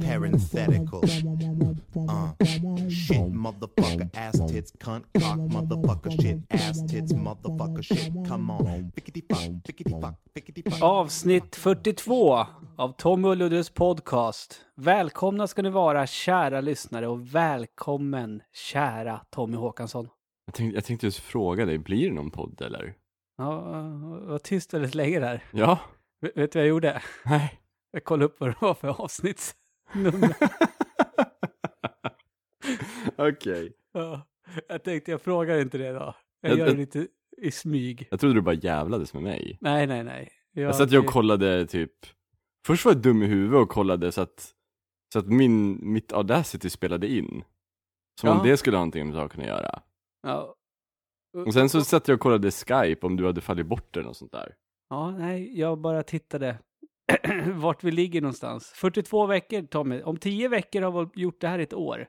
Parenthetical. Uh. Shit, motherfucker, ass tits, cunt, cock, motherfucker, shit, ass tits, motherfucker, shit. Come on. Fickety fuck, fickety fuck, fickety fuck. Avsnitt 42 av Tommy och Luddes podcast. Välkomna ska ni vara, kära lyssnare, och välkommen, kära Tommy Håkansson. Jag tänkte, jag tänkte just fråga dig, blir det någon podd eller? Ja, vad tyst väldigt länge där. Ja? Vet vet du vad jag gjorde? Nej. Jag kollade upp vad det var för avsnittsnummer. Okej. Ja, jag tänkte jag frågar inte det idag. Jag Jag- gör det jag- lite i smyg. Jag trodde du bara jävlades med mig. Nej, nej, nej. Jag satt ju och kollade typ, först var jag dum i huvudet och kollade så att, så att min, mitt Audacity spelade in. Som Ja. om det skulle ha någonting med saken att göra. Ja. Och sen så satt jag och kollade Skype om du hade fallit bort eller något sånt där. Ja, nej, jag bara tittade vart vi ligger någonstans. 42 veckor, Tommy. Om 10 veckor har vi gjort det här ett år.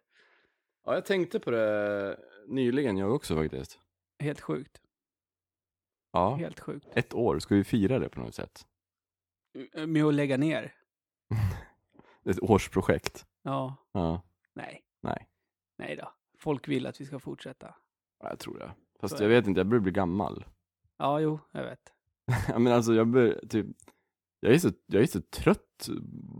Ja, jag tänkte på det nyligen jag också faktiskt. Helt sjukt. Ja, Helt sjukt. ett år, ska vi fira det på något sätt? Med att lägga ner. Ett årsprojekt. Ja, Ja, nej. nej. Nej då. Folk vill att vi ska fortsätta. Ja, jag tror det. Fast Så jag vet inte, jag börjar bli gammal. Ja, jo, jag vet. Ja men alltså jag bör, typ, jag är, så, jag är så trött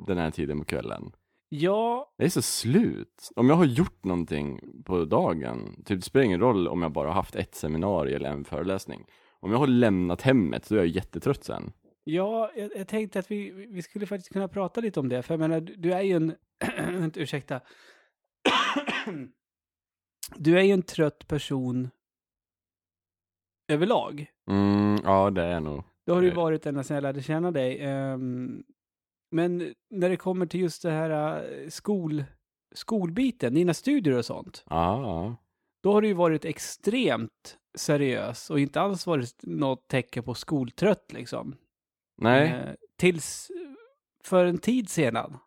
den här tiden på kvällen. Ja, Jag är så slut. Om jag har gjort någonting på dagen, typ det spelar ingen roll om jag bara har haft ett seminarium eller en föreläsning. Om jag har lämnat hemmet, då är jag jättetrött sen. ja jag, jag tänkte att vi, vi skulle faktiskt kunna prata lite om det. För jag menar, du, är ju en... ursäkta. du är ju en trött person överlag. Mm, ja det är nog. Det har det ju Eh. varit ända sedan jag lärde känna dig. Ehm, men när det kommer till just det här eh, skol, skolbiten, dina studier och sånt, Ja, ja. då har du ju varit extremt seriös och inte alls varit något tecken på skoltrött liksom. Nej, Eh, tills för en tid sedan.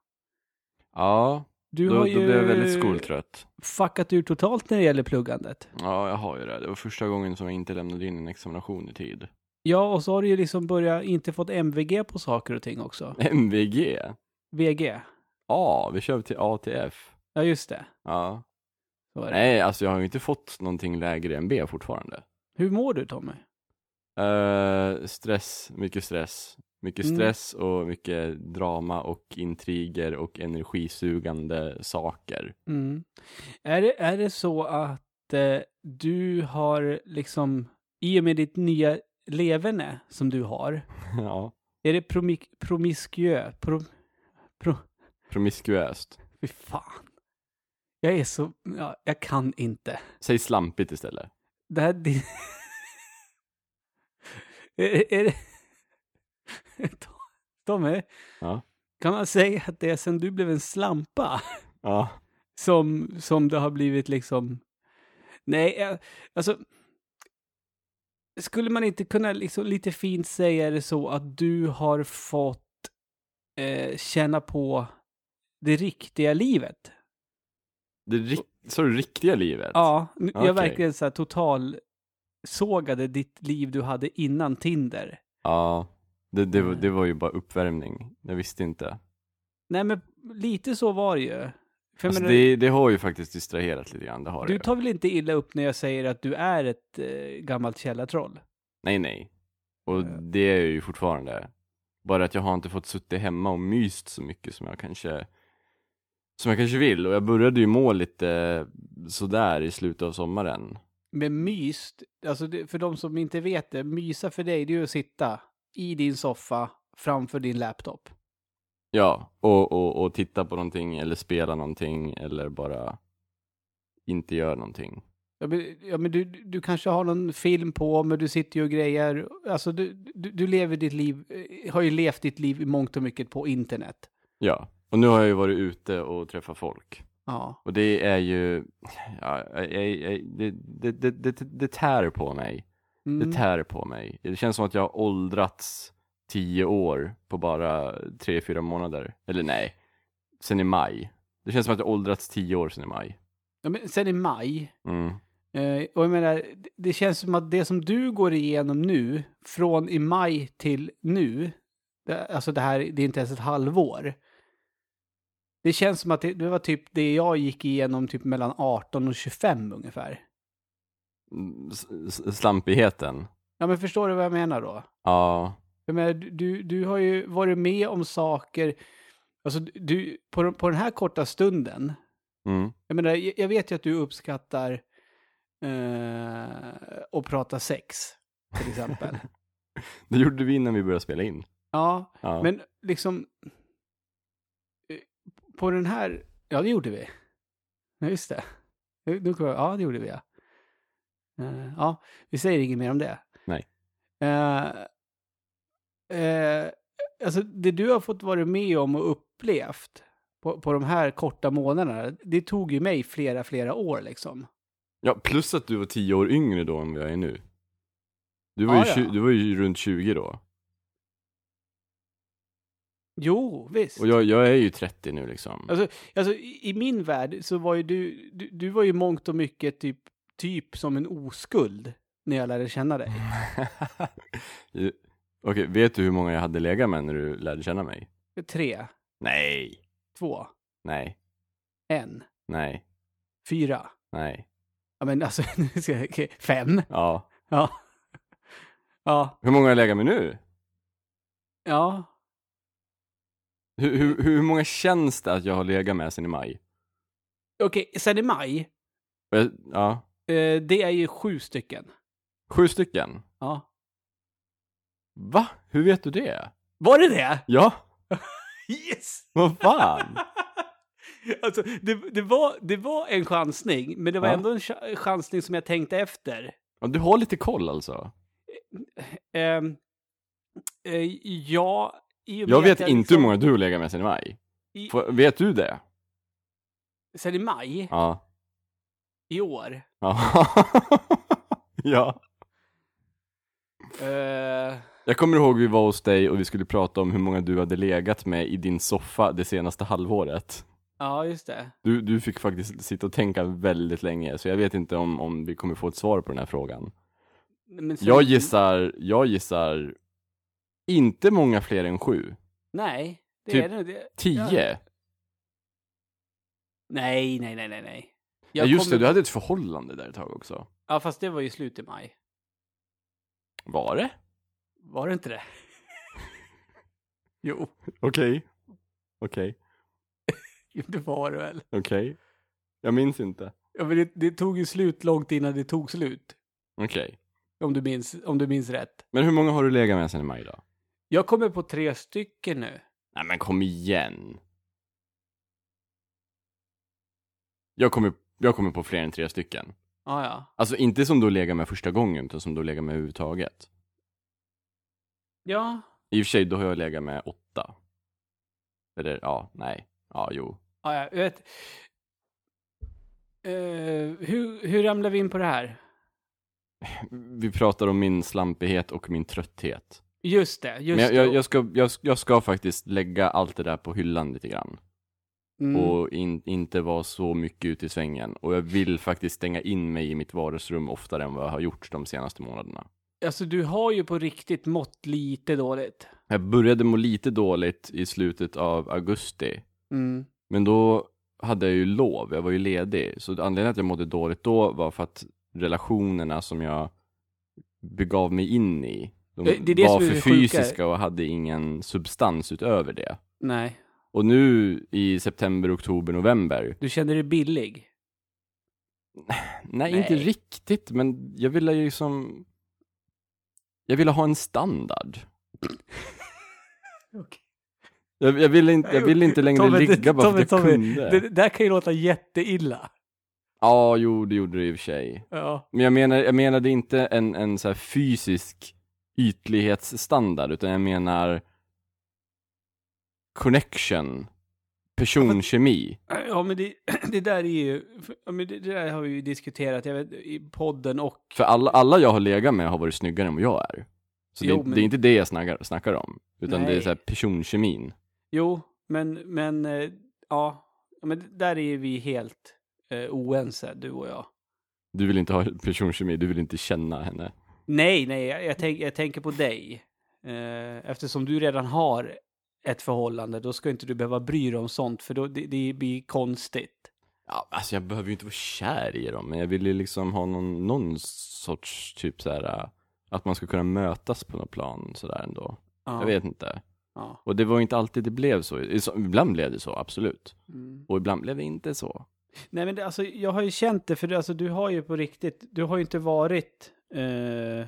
ja. Du Då, har då ju blev jag väldigt skoltrött. fuckat ur totalt när det gäller pluggandet. Ja, jag har ju det. Det var första gången som jag inte lämnade in en examination i tid. Ja, och så har du ju liksom börjat inte fått MVG på saker och ting också. MVG? VG. Ja, vi kör till ATF. Ja, just det. Ja. Det. Nej, alltså jag har ju inte fått någonting lägre än B fortfarande. Hur mår du Tommy? Eh, stress, mycket stress. Mycket Mm. stress och mycket drama och intriger och energisugande saker. Mm. Är, det, är det så att eh, du har liksom, i och med ditt nya leverne som du har, ja, är det promik, promiskuö? Pro, pro, promiskuöst. fy fan. Jag är så, ja, jag kan inte. Säg slampigt istället. Det här, det, är, är det, Tommy, Ja. kan man säga att det är sen du blev en slampa? Ja. som, som det har blivit liksom... Nej, alltså... Skulle man inte kunna liksom lite fint säga det så att du har fått eh, känna på det riktiga livet? Det ri- så det riktiga livet? Ja, nu- jag verkligen så här total sågade ditt liv du hade innan Tinder. Ja. Det, det, var- det var ju bara uppvärmning. Jag visste inte. Nej, men lite så var det ju. Alltså det, det har ju faktiskt distraherat lite grann, det har du tar väl inte illa upp när jag säger att du är ett eh, gammalt källartroll? Nej, nej. Och Eh. det är jag ju fortfarande. Bara att jag har inte fått suttit hemma och myst så mycket som jag kanske som jag kanske vill. Och jag började ju må lite sådär i slutet av sommaren. med myst, alltså för de som inte vet det, mysa för dig det är ju att sitta i din soffa framför din laptop. Ja, och, och, och titta på någonting eller spela någonting eller bara inte göra någonting. Ja, men, ja, men du, du kanske har någon film på, men du sitter ju och grejer. Alltså du, du, du lever ditt liv, eh, har ju levt ditt liv i mångt och mycket på internet. Ja, och nu har jag ju varit ute och träffat folk. Ja. Och det är ju, ja, jag, jag, det, det, det, det, det tär på mig. Mm. Det tär på mig. Det känns som att jag har åldrats tio år på bara tre, fyra månader. Eller nej, sen i maj. Det känns som att jag åldrats tio år sen i maj. Ja, men sen i maj. Mm. Eh, och jag menar, det- det känns som att det som du går igenom nu, från i maj till nu, det, alltså det här, det är inte ens ett halvår. Det känns som att det, det var typ det jag gick igenom typ mellan 18 och 25 ungefär. Mm, s- Slampigheten. Ja, men förstår du vad jag menar då? Ja, Jag menar, du- du, har ju varit med om saker, alltså du, på, på den här korta stunden, mm. jag menar, jag jag vet ju att du uppskattar eh, att prata sex, till exempel. det gjorde vi innan vi började spela in. ja, Ja. men liksom, eh, på den här, ja det gjorde vi. Ja, just det. Ja, det gjorde vi ja. Eh, ja, vi säger inget mer om det. Nej. Eh, eh, alltså det du har fått vara med om och upplevt på, på de här korta månaderna, det tog ju mig flera, flera år liksom. ja, plus att du var tio år yngre då än vad jag är nu. Du var, Ja, ju, ja. du var ju runt 20 då. Jo, visst. Och jag, jag är ju 30 nu liksom. Alltså, alltså i, i min värld så var ju du, du, du var ju mångt och mycket typ, typ som en oskuld när jag lärde känna dig. Okej, vet du hur många jag hade legat med när du lärde känna mig? Tre, Nej, två, nej, en, nej, fyra. nej. Ja men alltså, nu ska jag, okej, fem. Ja. Ja. Ja, Hur många har jag legat med nu? ja. Hur, hur, hur många känns det att jag har legat med sen i maj? Okej, sen i maj, Och jag, ja, eh, det är ju sju stycken. sju stycken. Ja. Va? Hur vet du det? Var det det? Ja, Yes! vad fan? alltså, det, det, var, det var en chansning, men det var Ja. ändå en ch- chansning som jag tänkte efter. Ja, du har lite koll alltså? Eh, ja, i och med Jag vet inte liksom- hur många du legat med sen i maj. I, Får- Vet du det? sen i maj Ja. i år. Ja. ja. Jag kommer ihåg vi var hos dig och vi skulle prata om hur många du hade legat med i din soffa det senaste halvåret. ja, just det. Du, du fick faktiskt sitta och tänka väldigt länge, så jag vet inte om, om vi kommer få ett svar på den här frågan. Men sen- Jag gissar, jag gissar inte många fler än sju. Nej, det Typ är det. det Tio? Ja. Nej, nej, nej, nej, nej. Ja, just kommer- det, du hade ett förhållande där ett tag också. Ja, fast det var ju slut i maj. Var det? Var det inte det? jo, Okej. Okej. det var det väl. Okej. Jag minns inte. Ja, men det, det tog ju slut långt innan det tog slut. Okej. Om du minns, om du minns rätt. Men hur många har du legat med sen i maj då? Jag kommer på tre stycken nu. Nej men kom igen. Jag kommer, jag kommer på fler än tre stycken. Ja, ja. Alltså inte som du legat med första gången, utan som du legat med överhuvudtaget. Ja, I och för sig, då har jag legat med åtta. Eller ja, nej. Ja, jo. ja, ja jag vet. Eh, hur, hur ramlar vi in på det här? Vi pratar om min slampighet och min trötthet. Just det, just Men jag, jag, jag, ska, jag, jag ska faktiskt lägga allt det där på hyllan lite grann. Mm. Och in, inte vara så mycket ute i svängen. Och jag vill faktiskt stänga in mig i mitt vardagsrum oftare än vad jag har gjort de senaste månaderna. Alltså, du har ju på riktigt mått lite dåligt. Jag började må lite dåligt i slutet av augusti. Mm. Men då hade jag ju lov, jag var ju ledig. Så anledningen att jag mådde dåligt då var för att relationerna som jag begav mig in i, de Det- det var för sjuka. fysiska och hade ingen substans utöver det. Nej. Och nu i september, oktober, november, Du känner dig billig. nej, Nej. inte riktigt, men jag ville ju liksom jag ville ha en standard. Okej. Jag, jag, ville, inte, jag ville inte längre Tommy, ligga bara för att jag Tommy, kunde. Det, det där kan ju låta jätteilla. Ja, jo, det gjorde det i och för sig. Ja. Men jag, menar, jag menade inte en, en så här fysisk ytlighetsstandard, utan jag menar connection, personkemi. Ja, men det, det där är ju... Ja, men det, det där har vi ju diskuterat jag vet, i podden och... För alla, alla jag har legat med har varit snyggare än vad jag är. Så Jo, det, men- det är inte det jag snackar, snackar om, utan det är Nej. så här personkemin. Jo, men, men eh, ja, men där är vi helt eh, oense, du och jag. Du vill inte ha personkemi, du vill inte känna henne. Nej, nej, jag, jag, tänk, jag tänker på dig. Eh, eftersom du redan har ett förhållande, då ska inte du behöva bry dig om sånt, för då, det, det blir konstigt. Ja, alltså jag behöver ju inte vara kär i dem, men jag vill ju liksom ha någon, någon sorts typ så här äh, att man ska kunna mötas på något plan sådär ändå. Ja, Jag vet inte. Ja. Och det var inte alltid det blev så. Ibland blev det så, absolut. Mm. Och ibland blev det inte så. Nej, men det, alltså, jag har ju känt det, för det, alltså, du har ju på riktigt, du har ju inte varit... Eh,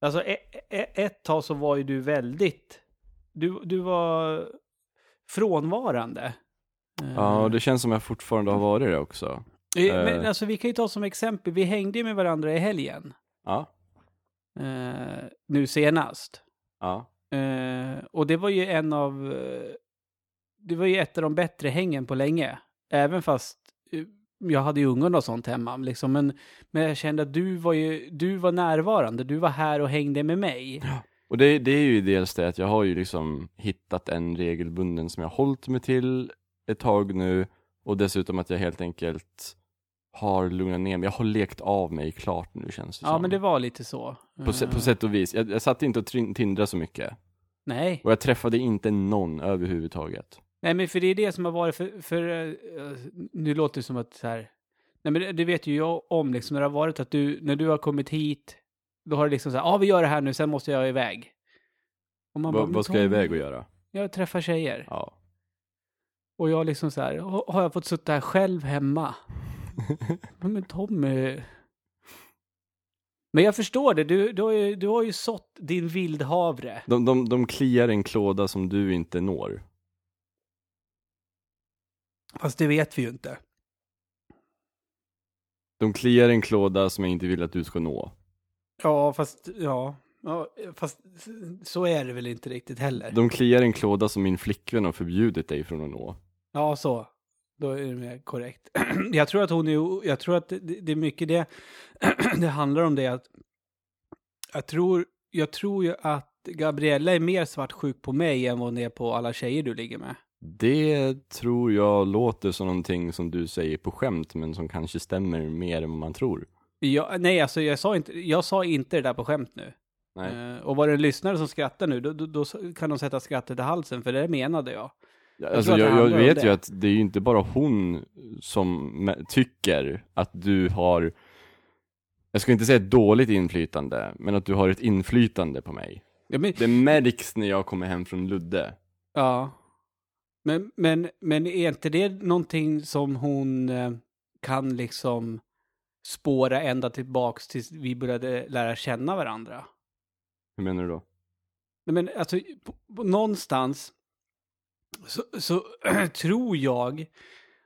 alltså, e, e, ett tag så var ju du väldigt... Du, du var frånvarande. Eh, Ja, och det känns som jag fortfarande har varit det också. eh, Men eh. alltså, vi kan ju ta som exempel, vi hängde ju med varandra i helgen. Ja, Eh, nu senast. ja. Eh, och det var ju en av... eh, det var ju ett av de bättre hängen på länge. Även fast eh, jag hade ju ungarna och sånt hemma. Liksom. Men, men jag kände att du var ju du var närvarande. Du var här och hängde med mig. Och det, det är ju dels det att jag har ju liksom hittat en regelbunden som jag har hållit mig till ett tag nu. Och dessutom att jag helt enkelt har lugnat ner mig. Jag har lekt av mig klart nu känns det Ja, som. men det var lite så. på, på sätt och vis. Jag, jag satt inte och tindrade så mycket. Nej. Och jag träffade inte någon överhuvudtaget. Nej, men för det är det som har varit för... för eh, nu låter det som att så här... Nej, men det vet ju jag om liksom. När det har varit att du, när du har kommit hit, då har det liksom så här, ja, vi gör det här nu, sen måste jag iväg. Och man bara, vad ska jag iväg och göra? Jag träffar tjejer. Ja. Och jag liksom så här, "Ha- har jag fått sitta här själv hemma? Men Tommy... Men jag förstår det, du, du, har, ju, du har ju sått din vildhavre. De, de, de kliar en klåda som du inte når. Fast det vet vi ju inte. De kliar en klåda som jag inte vill att du ska nå. Ja, fast, ja. ja fast så är det väl inte riktigt heller. De kliar en klåda som min flickvän har förbjudit dig från att nå. Ja, så. Då är det mer korrekt. jag tror att hon är, jag tror att det, det är mycket det, det handlar om det att jag tror, jag tror ju att Gabriella är mer svartsjuk på mig än vad hon är på alla tjejer du ligger med. Det tror jag låter som någonting som du säger på skämt, men som kanske stämmer mer än man tror. Jag, nej, alltså jag sa, inte, jag sa inte det där på skämt nu. Nej. Eh, och var det en lyssnare som skrattar nu, då, då, då kan de sätta skrattet i halsen, för det menade jag. Alltså, att det jag, jag vet det. ju att det är ju inte bara hon som tycker att du har, jag ska inte säga ett dåligt inflytande, men att du har ett inflytande på mig. Ja, men, Det märks när jag kommer hem från Ludde. ja. Men, men, men är inte det någonting som hon eh, kan liksom spåra ända tillbaks tills vi började lära känna varandra? Hur menar du då? Nej, men alltså, på, på, någonstans så, så tror jag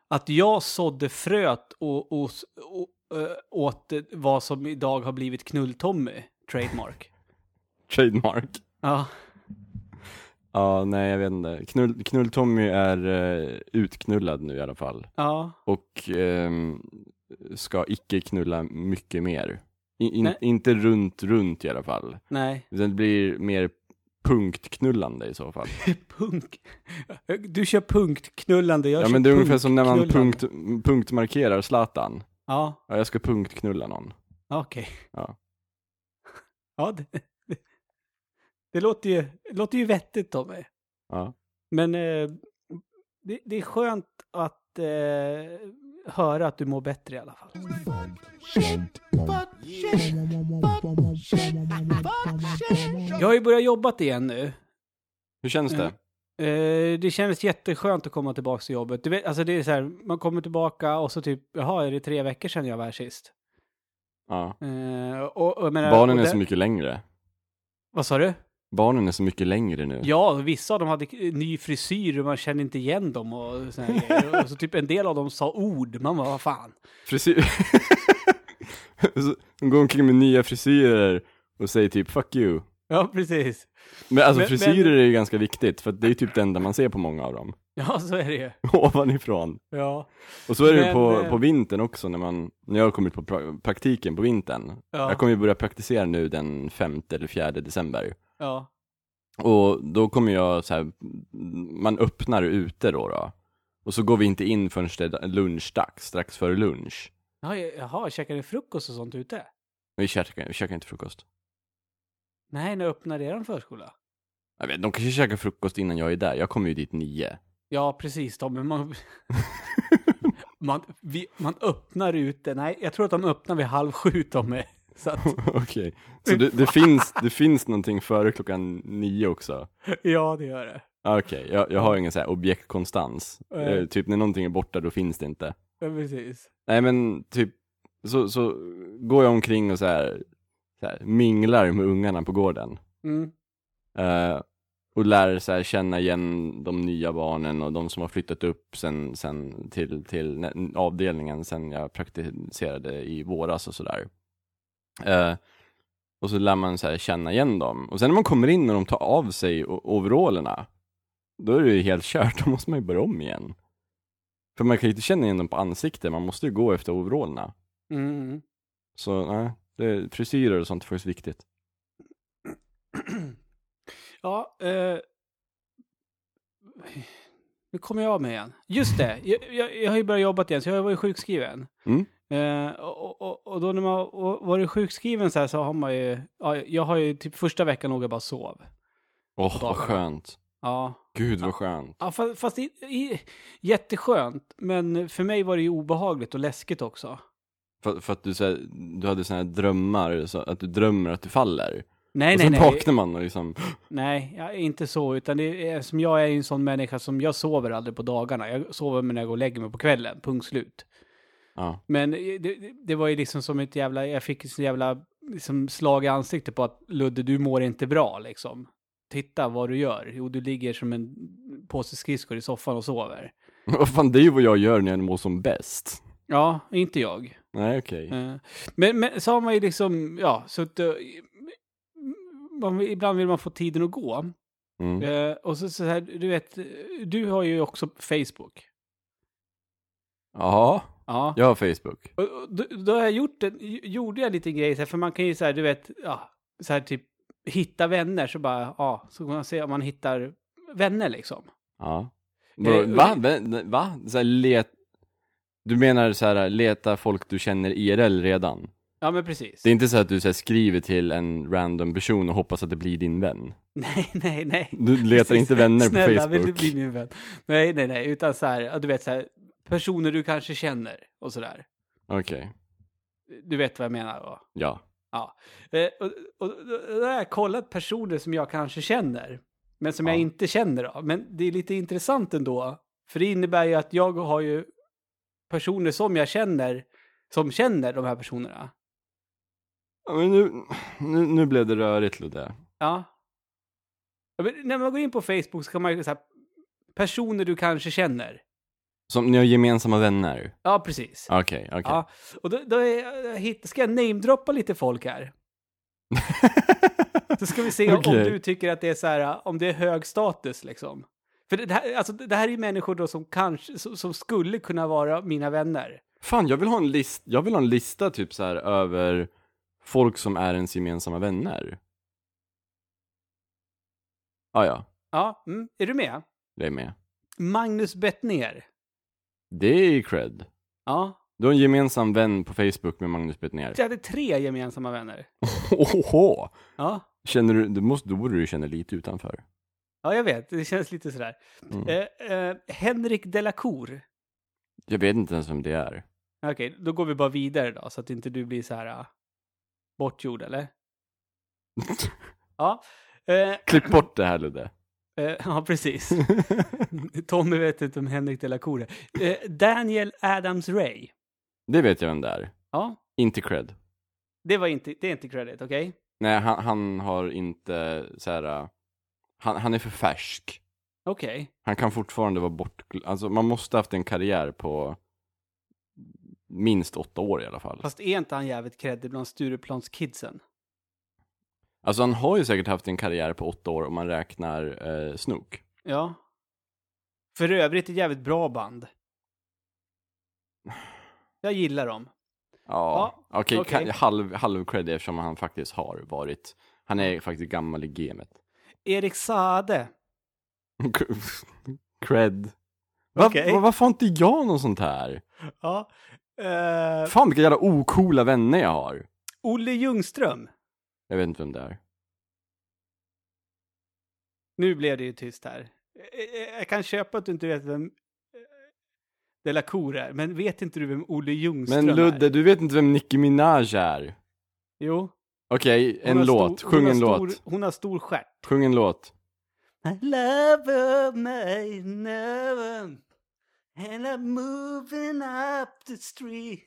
att jag sådde fröet och, och, och, äh, åt vad som idag har blivit Knull-Tommy, trademark. Trademark? ja, Ja, nej jag vet inte. Knull, Knull-Tommy är eh, utknullad nu i alla fall. ja, Och ehm, ska icke knulla mycket mer. In, Nej. inte runt, runt i alla fall. nej. Utan det blir mer punktknullande i så fall. Punk. Du kör punktknullande, jag ja kör men det är ungefär som när man punkt, punktmarkerar Zlatan. Ja, Ja, jag ska punktknulla någon. okej. Ja. Ja, det, det, det, låter ju, det låter ju vettigt Tommy. Ja. Men eh, det, det är skönt att eh, höra att du mår bättre i alla fall. Jag har ju börjat jobbat igen nu. Hur känns det? Eh, det kändes jätteskönt att komma tillbaka till jobbet. Du vet, alltså det är så här, man kommer tillbaka och så typ, jaha, är det tre veckor sedan jag var här sist? Ja. Eh, och, och, menar, Barnen och är det- så mycket längre. Vad sa du? Barnen är så mycket längre nu. Ja, vissa av dem hade ny frisyr och man kände inte igen dem och såna. Och så typ en del av dem sa ord, man bara, vad fan. Frisyr... De går omkring med nya frisyrer och säger typ 'fuck you' Ja, precis. Men alltså Men- frisyrer men- är ju ganska viktigt, för det är typ det enda man ser på många av dem. Ja, så är det ju. Ovanifrån. Ja. Och så är det ju Men, på, eh, på vintern också, när man, när jag har kommit på pra praktiken på vintern. Ja. Jag kommer ju börja praktisera nu den 5 eller 4 december. Ja. Och då kommer jag så här, man öppnar ute då, då. Och så går vi inte in förrän det är lunchdags, strax före lunch. Jaha, Jaha, käkar ni frukost och sånt ute? Vi käkar, vi käkar inte frukost. Nej, när öppnar eran förskola? Jag vet, de kanske käkar frukost innan jag är där, jag kommer ju dit nio. Ja, precis. De, men man, man, vi, man öppnar ute. Nej, jag tror att de öppnar vid halv sju, Tommy. Så att, Okej, så det, det, finns, det finns någonting före klockan nio också? ja, det gör det. Okej, jag, jag har ingen så här objektkonstans. Eh, typ när någonting är borta, då finns det inte. Ja, precis. Nej men typ, så, så går jag omkring och så här, så här minglar med ungarna på gården. Mm. Eh, och lär så här, känna igen de nya barnen och de som har flyttat upp sen, sen till, till avdelningen sen jag praktiserade i våras och sådär. Eh, och så lär man så känna igen dem. Och sen när man kommer in och de tar av sig overallerna, då är det ju helt kört, då måste man ju börja om igen. För man kan ju inte känna igen dem på ansiktet, man måste ju gå efter overallerna. Mm. Så nej, det, frisyrer och sånt är faktiskt viktigt. Ja, eh, nu kommer jag av mig igen. Just det, jag, jag, jag har ju börjat jobba igen, så jag var ju sjukskriven. Mm. Eh, och, och, och då när man varit sjukskriven så här så har man ju, ja, jag har ju typ första veckan låg jag bara sov. Åh, På vad skönt. Ja, Gud vad skönt. ja fast, fast i, i, jätteskönt, men för mig var det ju obehagligt och läskigt också. För, för att du, så här, du hade såna här drömmar, så att du drömmer att du faller. Nej, och nej, sen nej. vaknar man och liksom, Nej, är inte så, utan det är, som jag är en sån människa som jag sover aldrig på dagarna. Jag sover när jag går och lägger mig på kvällen, punkt slut. ja. Men det, det, var ju liksom som ett jävla, jag fick ett så jävla liksom slag i ansiktet på att Ludde, du mår inte bra liksom. Titta vad du gör. Jo, du ligger som en påse skridskor i soffan och sover. Vad fan, det är ju vad jag gör när jag mår som bäst. Ja, inte jag. Nej, okej. Eh, Men, men så har man ju liksom, ja, eh, man, ibland vill man få tiden att gå. Mm. Eh, och så, så här, du vet, du har ju också Facebook. Ja, Ja. jag har Facebook. Och, och, då, då har jag gjort en, gjorde jag lite grej så här, för man kan ju så här, du vet, ja, så här typ hitta vänner så bara, ja, så kan man se om man hittar vänner liksom. Ja. Eh, va? Vä- Va? Så här, let... Du menar så här, leta folk du känner IRL redan? Ja, men precis. Det är inte så att du så här, skriver till en random person och hoppas att det blir din vän? Nej, nej, nej. Du letar inte vänner på Snälla, vill du Facebook? bli min vän? Nej, nej, nej, utan så här, ja, du vet så här, personer du kanske känner och så där. Okej, Du vet vad jag menar va? ja. Eh, och, och, och då har jag kollat personer som jag kanske känner, men som jag Ja. inte känner då. Men det är lite intressant ändå, för det innebär ju att jag har ju personer som jag känner, som känner de här personerna. Men nu, nu, nu blev det rörigt Ludde. Ja. När man går in på Facebook så kan man ju så här, personer du kanske känner. Som ni har gemensamma vänner? Ja, precis. Okej, okej. Ja, och då, då är, hitt- ska jag namedroppa lite folk här. Så ska vi se om, du tycker att det är så här, om det är hög status liksom. För det, här, alltså, det här är människor då som kanske, som, som skulle kunna vara mina vänner. Fan, jag vill ha en list, jag vill ha en lista typ så här över folk som är ens gemensamma vänner. Ah, ja, Ja, mm, är du med? det är med. Magnus Bettner. Det är cred. Ja, Du har en gemensam vän på Facebook med Magnus Bettner. jag hade tre gemensamma vänner. Ohoho! Ja, Känner du, du måste, då borde du känna lite utanför. ja jag vet. Det känns lite sådär. Mm. Eh, eh, Henrik Delacour. Jag vet inte ens vem det är. Okej, då går vi bara vidare då, så att inte du blir så här uh, bortgjord, eller? Ja. Eh, Klipp bort det här Ludde. eh, ja, precis. Tommy vet inte om Henrik Delacour är. Eh, Daniel Adams-Ray. Det vet jag vem det är. Ja, Inte cred. det var inte, det är inte credit, okej? Nej, han, han har inte så här. uh, Han, han är för färsk. Okej. Han kan fortfarande vara bort... Alltså man måste ha haft en karriär på minst åtta år i alla fall. Fast är inte han jävligt creddig bland Stureplanskidsen? Alltså han har ju säkert haft en karriär på åtta år om man räknar eh, Snook. Ja. För övrigt ett jävligt bra band. Jag gillar dem. Ja, okej, okej. kan- halv, halv cred eftersom han faktiskt har varit, han är faktiskt gammal i gamet. Erik Sade. cred. Va, Okej. va, varför har inte jag någon sånt här? Ja. Eh, Fan vilka jävla ocoola vänner jag har. Olle Ljungström. Jag vet inte vem det är. Nu blev det ju tyst här. Eh, eh, Jag kan köpa att du inte vet vem eh, De La Cour är, men vet inte du vem Olle Ljungström Men Ludde, är? du vet inte vem Nicki Minaj är? Jo. Okej, hon en låt. stor- Sjung hon en har låt. Stor, hon har stor stjärt. Sjung en låt. I love my never And I'm moving up the street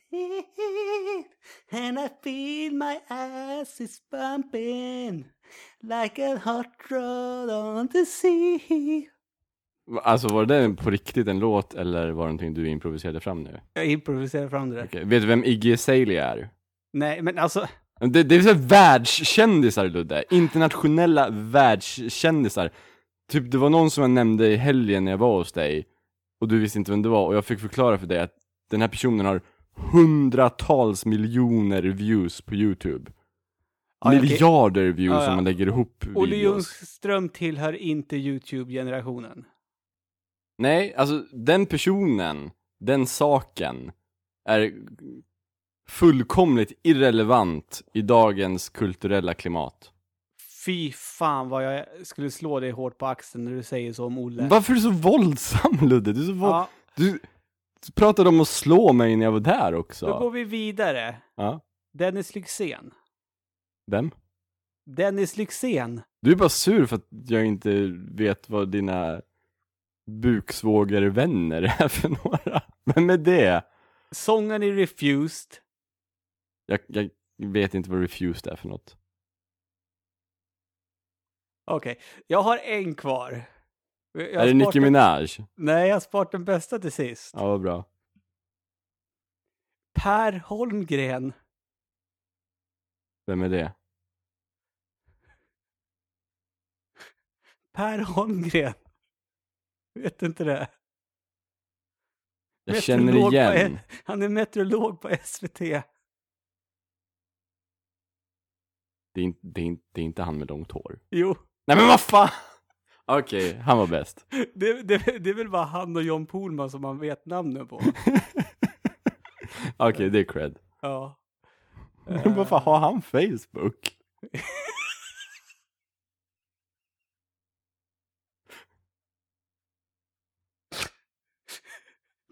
And I feel my ass is bumping Like a hot rod on the sea Alltså var det på riktigt en låt eller var det någonting du improviserade fram nu? Jag improviserar fram det där. Okej, Vet du vem Iggy Azalea är? Nej, men alltså, Det, det är så här världskändisar Ludde, internationella världskändisar. Typ det var någon som jag nämnde i helgen när jag var hos dig och du visste inte vem det var och jag fick förklara för dig att den här personen har hundratals miljoner views på YouTube. Okej. Miljarder views Ja, ja. om man lägger ihop Olle videos. Ljungström tillhör inte YouTube-generationen. Nej, alltså den personen, den saken är fullkomligt irrelevant i dagens kulturella klimat. Fy fan vad jag skulle slå dig hårt på axeln när du säger så om Olle. Varför är du så våldsam Ludde? Du, är så våld... Ja, du pratade om att slå mig när jag var där också. då går vi vidare. Ja. Dennis Lyxzén. Vem? Dennis Lyxzén. Du är bara sur för att jag inte vet vad dina buksvågervänner är för några. Vem är det? Sångaren i Refused. Jag, jag vet inte vad Refused är för något. Okej, jag har en kvar. Jag är det Nicki Minaj? Nej, jag har sparat den bästa till sist. Ja, vad bra. Per Holmgren. Vem är det? Per Holmgren. Vet inte det? Jag känner på igen. E- Han är meteorolog på SVT. Det är, inte, det, är inte, det är inte han med långt hår. Jo, Nej men vad fan! Okej, han var bäst. det, det, det är väl bara han och John Pohlman som man vet namnen på. Okej, det är cred. Ja. Men varför har han Facebook?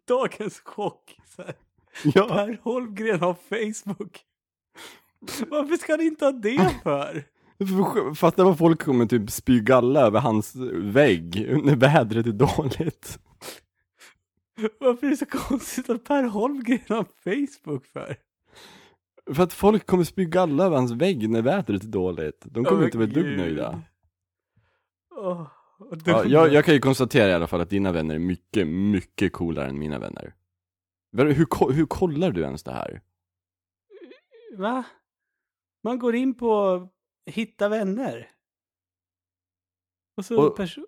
Dagens chock. Så här. Ja, Per Holmgren har Facebook. Varför ska han inte ha det för? Fatta vad folk kommer typ spy galla över hans vägg när vädret är dåligt. Varför är det så konstigt att Per Holmgren har Facebook för? För att folk kommer spy galla över hans vägg när vädret är dåligt. De kommer Åh, inte vara dugg nöjda. Vad Ja, jag, jag kan ju konstatera i alla fall att dina vänner är mycket, mycket coolare än mina vänner. Hur, hur kollar du ens det här? Va? Man går in på hitta vänner. Och så Och- perso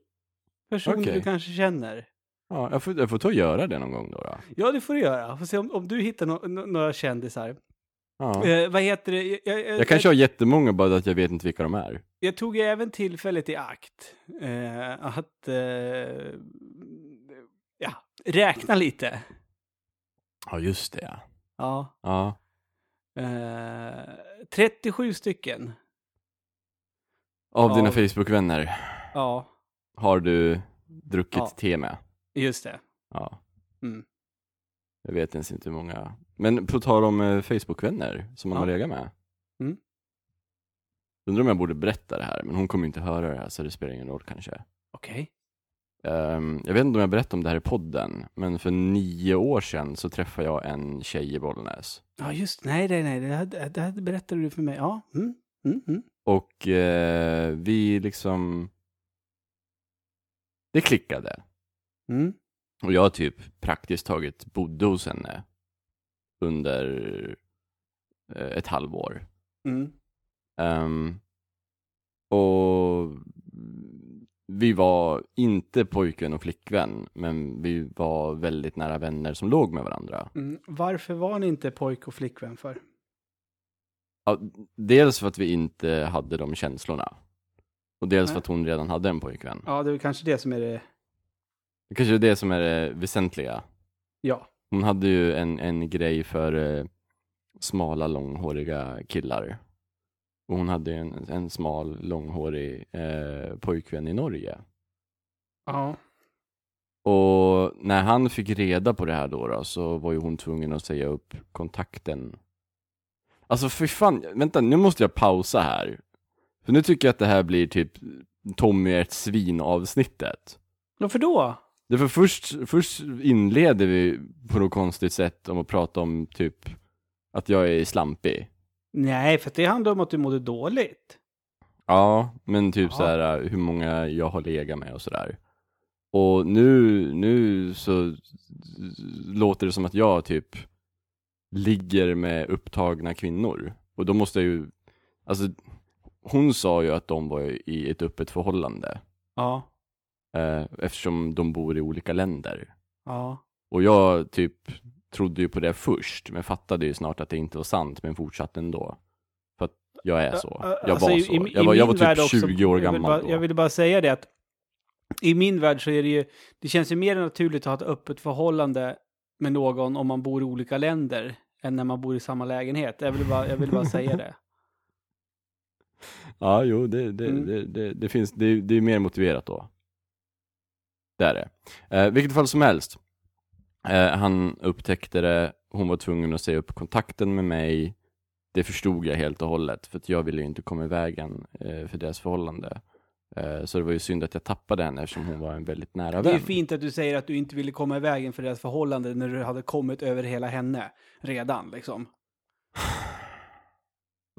personer Okej. du kanske känner. Ja, jag får, jag får ta och göra det någon gång då. då. Ja, det får du göra. Får se om, om du hittar no no några kändisar. Ja. Eh, vad heter det? Jag, jag, Jag kanske har jättemånga bara att jag vet inte vilka de är. jag tog även tillfället i akt eh, att eh, ja, räkna lite. Ja, just det. ja. Ja. Ja. Eh, 37 stycken. Av Ja. dina Facebook-vänner Ja, har du druckit Ja. te med? just det. Ja. Mm. Jag vet ens inte hur många. Men på tal om eh, Facebook-vänner som man Ja. har legat med. Mm. Undrar om jag borde berätta det här, men hon kommer inte höra det här så det spelar ingen roll kanske. Okej. Ehm, jag vet inte om jag berättade om det här i podden, men för nio år sedan så träffade jag en tjej i Bollnäs. Ja, just nej, nej, nej. Det, hade, det hade berättade du för mig. Ja. Mm. Mm, mm. Och eh, vi liksom... Det klickade. Mm. Och jag typ praktiskt taget bodde hos henne under eh, ett halvår. Mm. Ehm, Och vi var inte pojkvän och flickvän, men vi var väldigt nära vänner som låg med varandra. Mm. Varför var ni inte pojk och flickvän för? Dels för att vi inte hade de känslorna. Och dels Nej. för att hon redan hade en pojkvän. Ja, det är kanske det som är det. Det kanske är det som är det väsentliga. Ja. Hon hade ju en, en grej för eh, smala, långhåriga killar. Och hon hade en, en smal, långhårig eh, pojkvän i Norge. Ja. Och när han fick reda på det här då, då så var ju hon tvungen att säga upp kontakten. Alltså för fan, vänta nu måste jag pausa här. För nu tycker jag att det här blir typ Tommy är ett svin avsnittet. Varför då? Därför först, först inleder vi på något konstigt sätt om att prata om typ att jag är slampig. Nej, för det handlar om att du mådde dåligt. Ja, men typ Ja. så här hur många jag har legat med och sådär. Och nu, nu så låter det som att jag typ ligger med upptagna kvinnor. Och då måste jag ju, alltså hon sa ju att de var i ett öppet förhållande. Ja. Eh, eftersom de bor i olika länder. Ja. Och jag typ trodde ju på det först, men fattade ju snart att det inte var sant, men fortsatte ändå. För att jag är så. Jag Alltså, var i- så. jag i var, jag var typ också- 20 år gammal bara, då. Jag ville bara säga det att i min värld så är det ju, det känns ju mer naturligt att ha ett öppet förhållande med någon om man bor i olika länder än när man bor i samma lägenhet. Jag vill bara, jag vill bara säga det. Ja, jo, det, det, Mm. det, det, det finns, det, det är mer motiverat då. Det är det. Eh, vilket fall som helst. Eh, han upptäckte det, hon var tvungen att säga upp kontakten med mig. Det förstod jag helt och hållet, för att jag ville ju inte komma i vägen eh, för deras förhållande. Eh, så det var ju synd att jag tappade henne eftersom hon var en väldigt nära Det är vän. fint att du säger att du inte ville komma i vägen för deras förhållande när du hade kommit över hela henne redan liksom.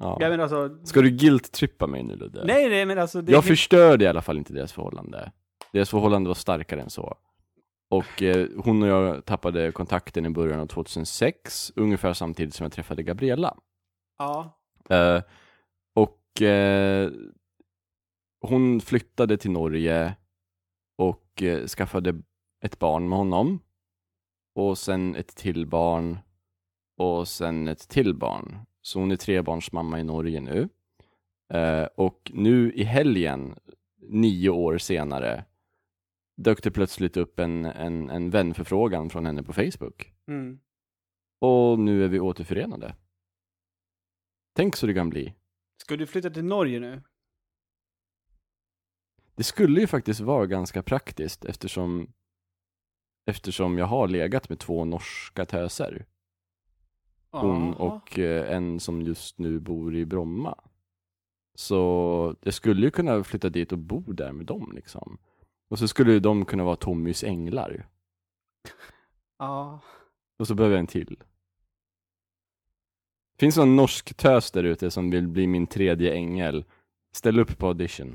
Ja. Jag menar alltså, Ska du guilt-trippa mig nu Ludde? nej nej men alltså. Det Jag förstörde i alla fall inte deras förhållande. Deras förhållande var starkare än så. Och eh, hon och jag tappade kontakten i början av 2006, ungefär samtidigt som jag träffade Gabriella. Ja. Eh, och eh, hon flyttade till Norge och eh, skaffade ett barn med honom. Och sen ett till barn. Och sen ett till barn. Så hon är trebarnsmamma i Norge nu. Eh, och nu i helgen, nio år senare, dök det plötsligt upp en, en, en vänförfrågan från henne på Facebook. Mm. Och nu är vi återförenade. Tänk så det kan bli. Ska du flytta till Norge nu? Det skulle ju faktiskt vara ganska praktiskt eftersom eftersom jag har legat med två norska töser. Hon och eh, en som just nu bor i Bromma. Så jag skulle ju kunna flytta dit och bo där med dem liksom. Och så skulle ju de kunna vara Tommys änglar. Ja. Och så behöver jag en till. Finns det någon norsk tös där ute som vill bli min tredje ängel? Ställ upp på audition.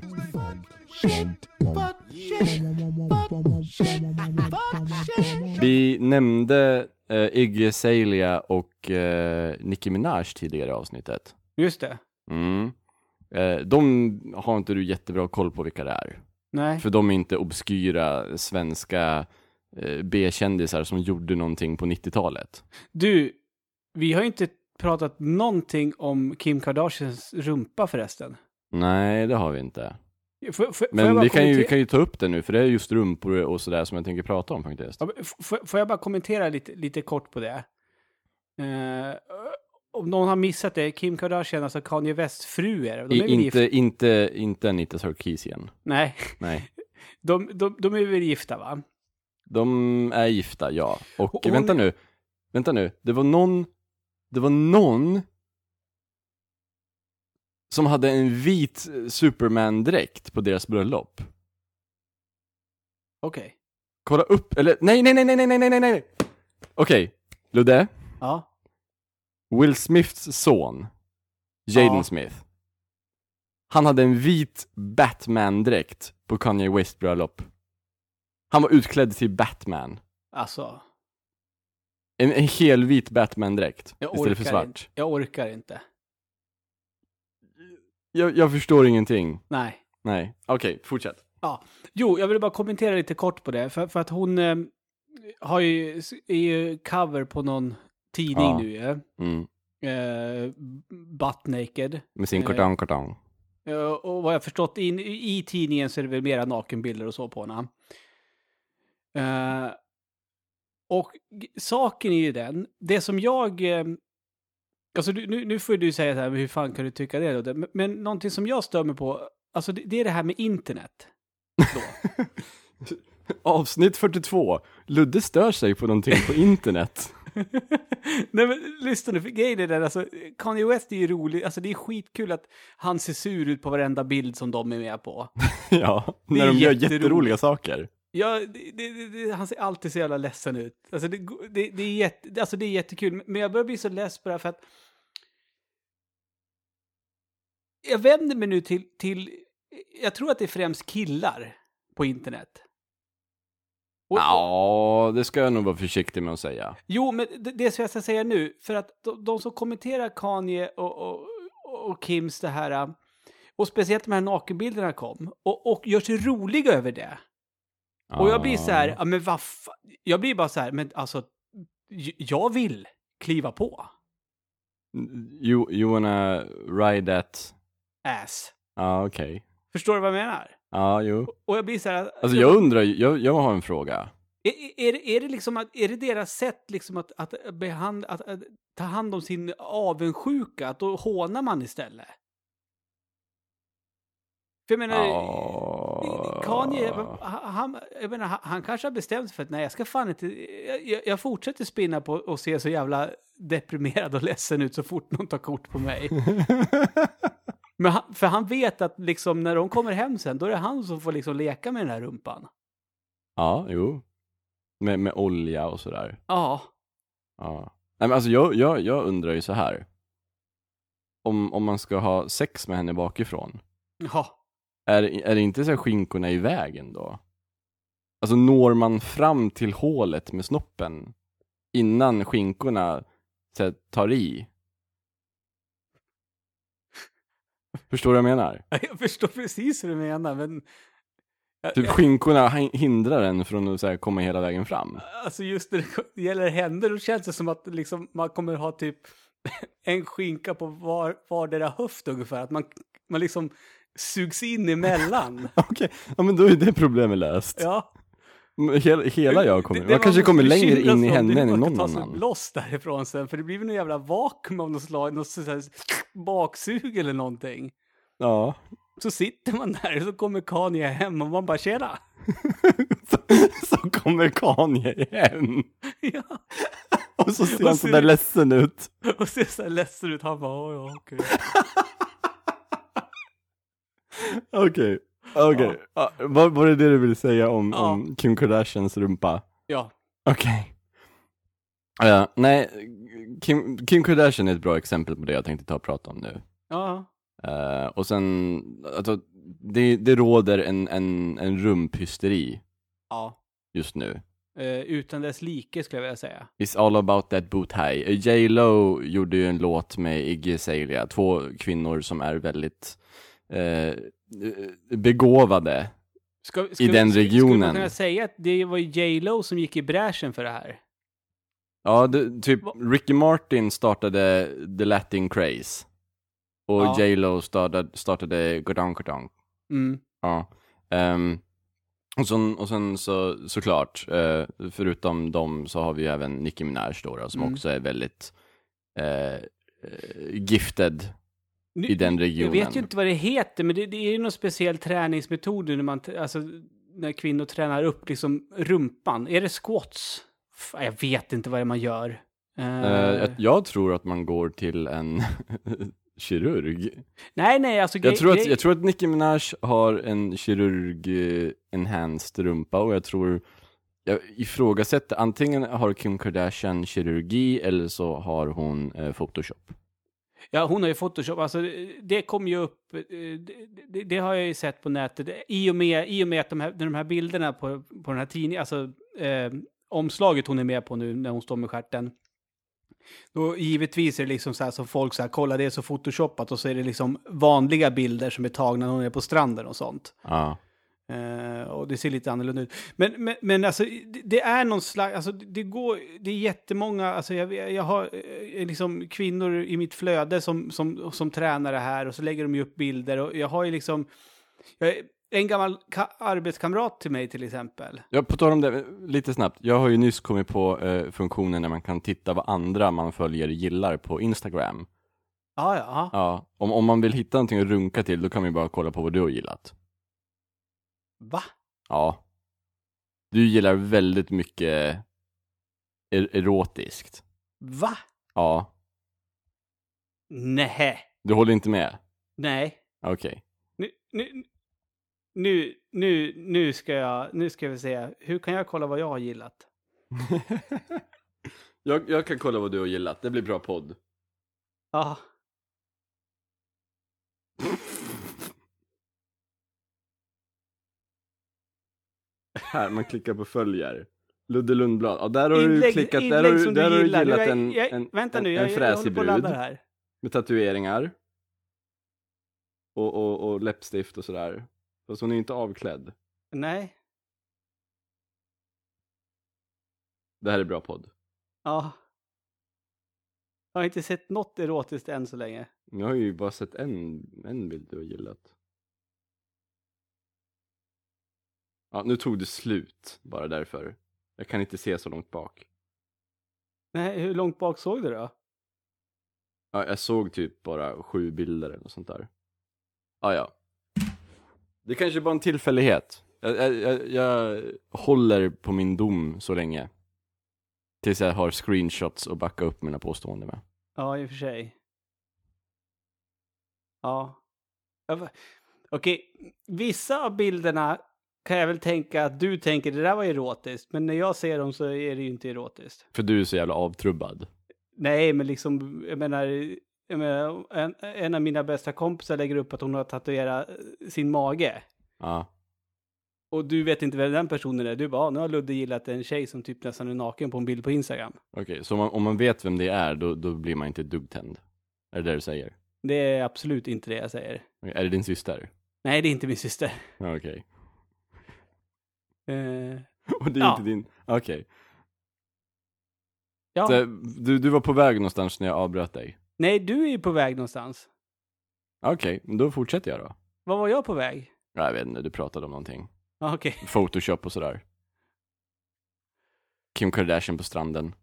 Vi nämnde eh, Iggy Azalea och eh, Nicki Minaj tidigare i avsnittet. Just det. Mm. Eh, de har inte du jättebra koll på vilka det är. Nej. För de är inte obskyra svenska eh, B-kändisar som gjorde någonting på 90-talet. Du, vi har ju inte pratat någonting om Kim Kardashians rumpa förresten. Nej, det har vi inte. Jag Men vi kan, ju, vi kan ju ta upp det nu, för det är just rumpor och sådär som jag tänker prata om faktiskt. Ja, Får, får jag bara kommentera lite, lite kort på det? Eh, om någon har missat det, Kim Kardashian, alltså Kanye Wests fru är, de är I, väl inte, gifta? inte, inte Anita Sarkeesian. Nej, Nej. de, de, de är väl gifta va? De är gifta, ja. Och Hon- vänta nu, vänta nu. Det var någon, det var någon som hade en vit Superman-dräkt på deras bröllop. Okej. Kolla upp, eller nej, nej, nej, nej, nej, nej, nej, nej. Okej, Ludde. Ja. Will Smiths son, Jaden Ja. Smith. Han hade en vit Batman-dräkt på Kanye West bröllop. Han var utklädd till Batman. Alltså, En, en helvit Batman-dräkt istället för svart. inte. Jag orkar inte. Jag, jag förstår ingenting. Nej. Nej. Okej, fortsätt. Ja. Jo, jag vill bara kommentera lite kort på det. För, för att hon eh, har ju, är ju cover på någon tidning Ja. nu ju. Mm. Eh, butt naked. Med sin Eh. kartong, kartong. Eh, och vad jag förstått, in, i tidningen så är det väl mera nakenbilder och så på henne. Eh, och g- saken är ju den, det som jag... Eh, alltså du, nu, nu får du säga så här, hur fan kan du tycka det då? Men, men någonting som jag stör mig på, alltså det, det är det här med internet. Avsnitt 42. Ludde stör sig på någonting på internet. Nej men lyssna nu, för grejen är den, alltså Kanye West är ju rolig, alltså det är skitkul att han ser sur ut på varenda bild som de är med på. ja, när de gör jätteroliga saker. Ja, det, det, det, han ser alltid så jävla ledsen ut. Alltså det, är jätte, alltså det är jättekul, men jag börjar bli så less på det här för att jag vänder mig nu till, till, jag tror att det är främst killar på internet. Och- Ja, det ska jag nog vara försiktig med att säga. Jo, men det, det som jag ska säga nu, för att de, de som kommenterar Kanye och, och, och Kims det här, och speciellt de här nakenbilderna kom, och, och gör sig roliga över det. Och jag blir så här, ja men vad Jag blir bara så här, men alltså, jag vill kliva på. You, you wanna ride that... Ass. Ja, okej. Förstår du vad jag menar? Ja, jo. Och jag blir så här... Alltså jag undrar, jag, jag har en fråga. Är, är, det- är det liksom att, är det deras sätt liksom att, att, behandla, att, att ta hand om sin avundsjuka? Att då hånar man istället? För jag menar, Ja. Kanye, han, jag menar, han, kanske har bestämt sig för att nej, jag ska fan inte, jag- jag fortsätter spinna på och se så jävla deprimerad och ledsen ut så fort någon tar kort på mig. Men han, för han vet att liksom när de kommer hem sen, då är det han som får liksom leka med den här rumpan. Ja, jo. Med, med olja och sådär. Ja. Ja. Nej, men alltså jag, jag, jag undrar ju så här. Om, om man ska ha sex med henne bakifrån. Ja. Är, är det inte så här skinkorna i vägen då? Alltså når man fram till hålet med snoppen innan skinkorna så här, tar i? Förstår du vad jag menar? Jag förstår precis hur du menar, men... Typ skinkorna hin- hindrar en från att så här, komma hela vägen fram. Alltså just när det gäller händer, då känns det som att liksom, man kommer ha typ en skinka på var, vardera höft ungefär. Att man, man liksom sugs in emellan. Okej, ja men då är det problemet löst. Ja. Hela, hela jag kommer, Det- det jag kanske man kommer längre in i henne är än i någon ta sig annan. loss därifrån sen, för det blir väl en jävla vakuum av något slag, något sånt här baksug eller någonting. Ja. Så sitter man där och så kommer Kanye hem och man bara tjena. Så, så kommer Kanye hem. ja. Och så ser Och han ser- sådär ledsen ut. Och ser så här ledsen ut, han bara ja, ja okej. Okej, okej. Ja, Vad var det det du ville säga om, Ja. om Kim Kardashians rumpa? Ja. Okej. Ja, nej, Kim, Kim Kardashian är ett bra exempel på det jag tänkte ta och prata om nu. Ja. Eh, och sen, alltså, det, det råder en, en, en rumphysteri Ja. just nu. Eh, utan dess like skulle jag vilja säga. It's all about that boot high. J Lo gjorde ju en låt med Iggy Azalea, två kvinnor som är väldigt eh, begåvade. Ska, ska I den Skulle regionen. man kunna säga att det var J Lo som gick i bräschen för det här? Ja, det, typ Ricky Martin startade The Latin Craze. Och Ja. J Lo startade, startade Godong Godong. Mm. Ja. Ehm, och, sen, och sen så såklart, eh, förutom dem så har vi ju även Nicki Minaj då, då som Mm. också är väldigt eh, eh, gifted i den Jag regionen. vet ju inte vad det heter, men det, det är ju någon speciell träningsmetod när man, alltså, när kvinnor tränar upp liksom rumpan. Är det squats? Fan, jag vet inte vad det är man gör. Eh, Eh, jag, jag tror att man går till en kirurg. nej, nej, alltså Jag tror, att, jag tror att Nicki Minaj har en kirurg-enhanced rumpa och jag tror, jag ifrågasätter, antingen har Kim Kardashian kirurgi eller så har hon eh, Photoshop. Ja, hon har ju Photoshop. Alltså, eh, det kom ju upp, eh, det, det, det har jag ju sett på nätet. I och med, i och med att de här, de här bilderna på, på den här tidningen, alltså eh, omslaget hon är med på nu när hon står med stjärten. Då givetvis är det liksom så här som folk så här, kolla det är så photoshoppat och så är det liksom vanliga bilder som är tagna när hon är på stranden och sånt. Ja. Eh, och det ser lite annorlunda ut. Men, men, men alltså, det, det är någon slags, alltså det går, det är jättemånga, alltså jag, jag har eh, liksom kvinnor i mitt flöde som, som, som tränar det här och så lägger de ju upp bilder och jag har ju liksom, jag, en gammal ka- arbetskamrat till mig till exempel. Ja, på tal om det, lite snabbt. Jag har ju nyss kommit på eh, funktionen när man kan titta vad andra man följer gillar på Instagram. Ja, ja. Ja, om, om man vill hitta någonting att runka till, då kan man ju bara kolla på vad du har gillat. Va? Ja. Du gillar väldigt mycket er erotiskt. Va? Ja. Nej. Du håller inte med? Nej. Okej. Nu, nu, nu, nu, nu ska jag, nu ska vi se. Hur kan jag kolla vad jag har gillat? jag, jag kan kolla vad du har gillat, det blir bra podd. Ja. Här, man klickar på följer. Ludde Lundblad, ja där har du Inlägg, klickat, där har, du- där du har du gillar. gillat en, jag, en, vänta en, nu, jag, en jag fräsig brud med tatueringar. Och, och, och läppstift och sådär. Fast hon är inte avklädd. Nej. Det här är bra podd. Ja. Jag har inte sett något erotiskt än så länge. Jag har ju bara sett en, en bild du har gillat. Ja, nu tog det slut, bara därför. Jag kan inte se så långt bak. Nej, hur långt bak såg du då? Ja, jag såg typ bara sju bilder eller något sånt där. Ja, ja. Det kanske bara en tillfällighet. Jag, jag, jag, jag håller på min dom så länge. Tills jag har screenshots att backa upp mina påståenden med. Ja, i och för sig. Ja. Okej, vissa av bilderna kan jag väl tänka att du tänker det där var erotiskt, men när jag ser dem så är det ju inte erotiskt. För du är så jävla avtrubbad. Nej, men liksom, jag menar, jag menar en, en av mina bästa kompisar lägger upp att hon har tatuerat eh, sin mage. Ja. Och du vet inte vem den personen är. Du bara, ah, nu har Ludde gillat en tjej som typ nästan är naken på en bild på Instagram. Okej, så om man, om man vet vem det är, då, då blir man inte duggtänd? Är det det du säger? Det är absolut inte det jag säger. Okej, Är det din syster? Nej, det är inte min syster. Okej. Eh, Och det är Ja. inte din? Okej. ja. Så, Du, du var på väg någonstans när jag avbröt dig? Nej, du är ju på väg någonstans. Okej, men då fortsätter jag då. Var var jag på väg? Ja, Jag vet inte, du pratade om någonting. Ja, okej. Photoshop och sådär. Kim Kardashian på stranden.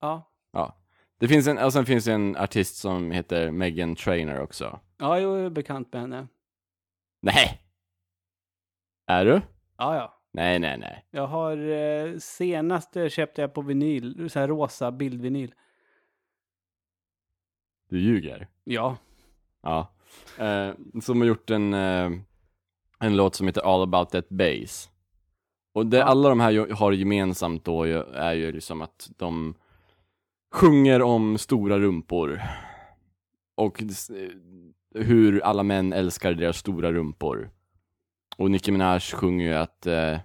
Ja. Ja. Det finns en, och sen finns det en artist som heter Megan Trainer också. Ja, jag är bekant med henne. Nej! Är du? Ja, ja. Nej, nej, nej. Jag har eh, senaste köpte jag på vinyl, så här rosa bildvinyl. Du ljuger. Ja. Ja. Eh, som har gjort en, eh, en låt som heter All about that bass. Och det Ja. alla de här har gemensamt då är ju liksom att de sjunger om stora rumpor. Och eh, hur alla män älskar deras stora rumpor. Och Nicki Minaj sjunger ju att eh,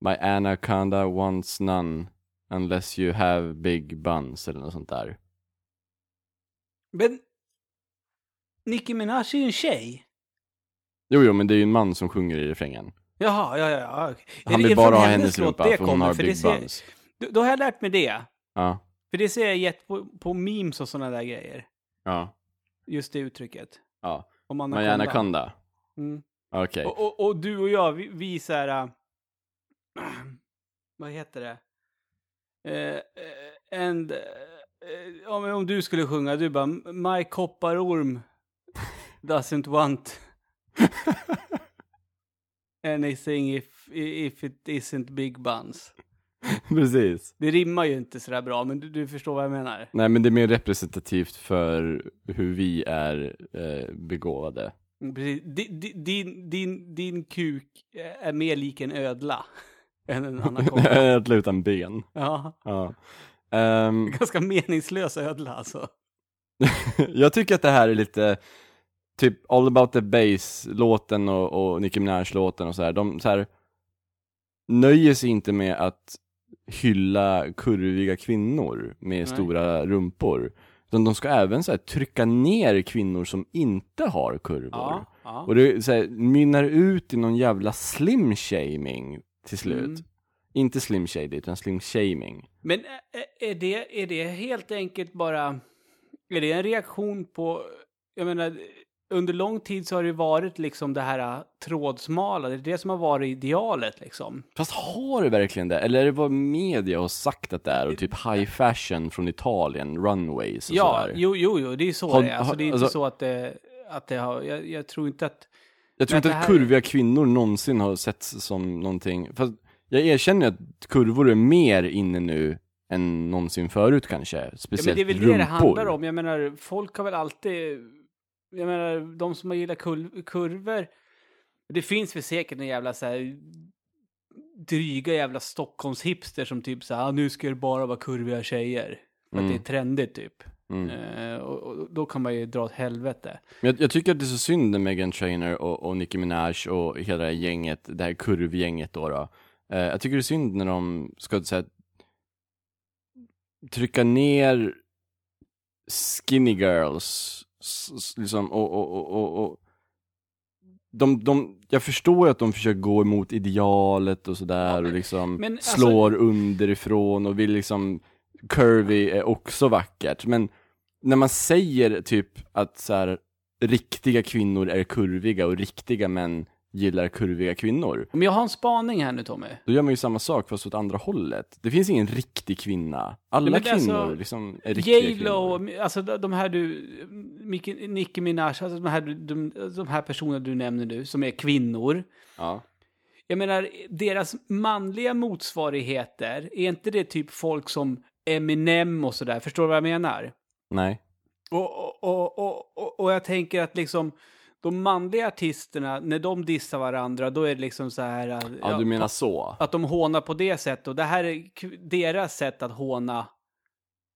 My anaconda wants none unless you have big buns eller något sånt där. Men Nicki Minaj är ju en tjej. Jo, jo, men det är ju en man som sjunger i refrängen. Jaha, ja, ja, ja. Han vill bara ha hennes rumpa för hon kommer? har big ser- buns. Då, då har jag lärt mig det. Ja, För det ser jag gett på, på memes och sådana där grejer. ja, Just det uttrycket. ja. Om My anaconda. anaconda. Mm. Okej. Och, och, och du och jag, vi, vi så här... äh, vad heter det? Eh, and, eh, om, om du skulle sjunga, du bara My kopparorm doesn't want anything if, if it isn't big buns. Precis. Det rimmar ju inte sådär bra, men du, du förstår vad jag menar. Nej, men det är mer representativt för hur vi är eh, begåvade. Mm, Precis. Din, din, din, din kuk är mer lik en ödla än en anakonda. Att utan ben. ja, Ja. Ehm, ganska meningslös ödla alltså. jag tycker att det här är lite typ All about the bass-låten och, och Nicki Minaj-låten och så här. De så här nöjer sig inte med att hylla kurviga kvinnor med Nej. stora rumpor. Utan de ska även så här, trycka ner kvinnor som inte har kurvor. Ja, ja. Och det så här, mynnar ut i någon jävla slim shaming till slut. Mm. Inte slim shady, utan slim shaming. Men är det, är det helt enkelt bara... Är det en reaktion på... Jag menar, under lång tid så har det varit liksom det här ä, trådsmala. Det är det som har varit idealet liksom. Fast har det verkligen det? Eller är det vad media har sagt att det är? Och typ high fashion från Italien, runways och Ja, sådär. jo, jo, jo, det är så Har- det är. Alltså, det är inte alltså- så att det, att det har... Jag, jag tror inte att... Jag tror inte att här- kurviga kvinnor någonsin har setts som någonting, fast jag erkänner att kurvor är mer inne nu än någonsin förut kanske, Ja, men speciellt det är väl rumpor. det det handlar om. Jag menar, folk har väl alltid... Jag menar, de som har gillat kul- kurvor... Det finns väl säkert en jävla så här dryga jävla Stockholmshipster som typ så här, ah, nu ska det bara vara kurviga tjejer. För att Mm. det är trendigt typ. Mm. Eh, och, och då kan man ju dra åt helvete. Men jag, jag tycker att det är så synd med Megan Trainor och, och Nicki Minaj och hela det här gänget, det här kurvgänget då. då. Eh, jag tycker det är synd när de ska så här, trycka ner skinny girls, liksom, och, och, och, och, de, de, jag förstår att de försöker gå emot idealet och sådär och liksom men alltså- slår underifrån och vill liksom curvy är också vackert, men när man säger typ att så här, riktiga kvinnor är kurviga och riktiga män gillar kurviga kvinnor, Men jag har en spaning här nu Tommy. då gör man ju samma sak fast åt andra hållet. Det finns ingen riktig kvinna. Alla men kvinnor alltså, liksom är riktiga J.Lo, kvinnor. alltså de här du, Nicki Minaj, alltså de här, de, de här personerna du nämner nu, som är kvinnor. Ja. Jag menar, deras manliga motsvarigheter, är inte det typ folk som Eminem och sådär? Förstår du vad jag menar? Nej. Och, och, och, och, och jag tänker att liksom, de manliga artisterna, när de dissar varandra, då är det liksom så här... äh, Ja, du menar så. Att de hånar på det sättet. Och det här är deras sätt att håna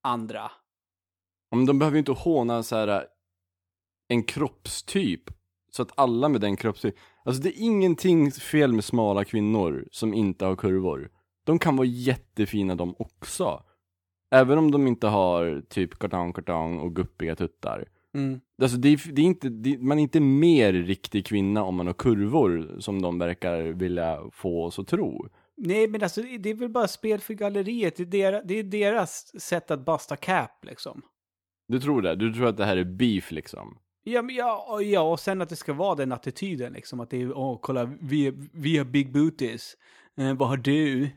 andra. Men de behöver ju inte håna så här en kroppstyp. Så att alla med den kroppstypen. Alltså det är ingenting fel med smala kvinnor som inte har kurvor. De kan vara jättefina de också. Även om de inte har typ kartong kartong och guppiga tuttar. Mm. Alltså det är, det är inte, det, man är inte mer riktig kvinna om man har kurvor som de verkar vilja få oss att tro. Nej, men alltså det är väl bara spel för galleriet. Det är, deras, det är deras sätt att basta cap, liksom. Du tror det? Du tror att det här är beef liksom? Ja, men ja, ja, och sen att det ska vara den attityden, liksom. Att det är, åh, kolla, vi, vi har big booties. Eh, vad har du?